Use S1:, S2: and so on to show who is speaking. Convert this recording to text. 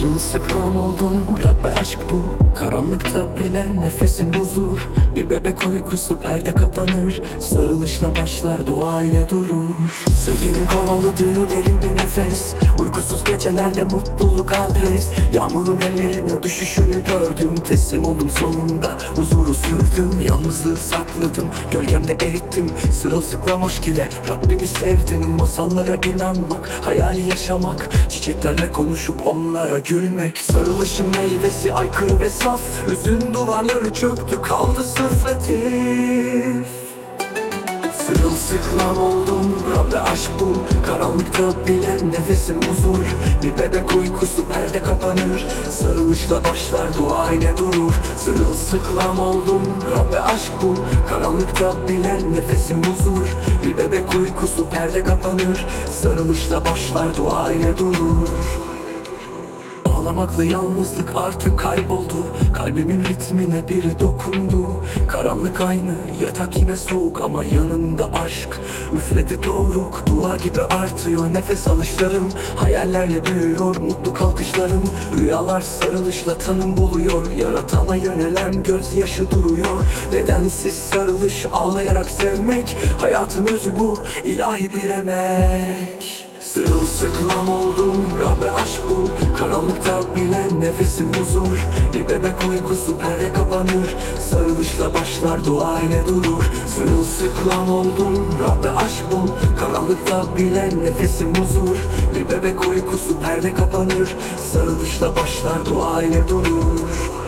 S1: Sırılsıklam oldum Rabbe aşk bu. Karanlıkta bile nefesin huzur Bir bebek uykusu perde kapanır. Sarılışla başlar dua ile durur. Sevginin kovaladığı derin bir nefes. Uykusuz gecelerde mutluluk adres Yağmurun ellerine düşüşünü gördüm. Teslim oldum sonunda. Huzuru sürdüm Yalnızlığı sakladım. Gölgemde erittim Sırılsıklam hoş ile. Rabbimi sevdim Masallara inanmak Hayali yaşamak. Çiçeklerle konuşup onlara gülmek Sarılışın meyvesi aykırı ve saf. Hüzün duvarları çöktü kaldı sırf latif Sırılsıklam oldum Rabbe aşk bu. Karanlıkta bile nefesim huzur. Bir bebek uykusu perde kapanır. Sarılışla başlar dua ile durur. Sırılsıklam oldum Rabbe aşk bu. Karanlıkta bile nefesim huzur. Bir bebek uykusu perde kapanır. Sarılışla başlar dua ile durur Ağlamakla yalnızlık artık kayboldu. Kalbimin ritmine biri dokundu. Karanlık aynı yatak yine soğuk ama yanında aşk. Üfledi doğruk dua gibi artıyor nefes alışlarım. Hayallerle büyüyor mutlu kalkışlarım Rüyalar sarılışla tanım buluyor. Yaratana yönelen gözyaşı duruyor. Nedensiz sarılış ağlayarak sevmek Hayatın özü bu ilahi bir emek Sırılsıklam oldum Rabbe aşk bu Karanlıkta bile nefesim huzur. Bir bebek uykusu perde kapanır. Sarılışla başlar dua ile durur. Sırılsıklam oldum Rabbe aşk bu Karanlıkta bile nefesim huzur. Bir bebek uykusu perde kapanır. Sarılışla başlar dua ile durur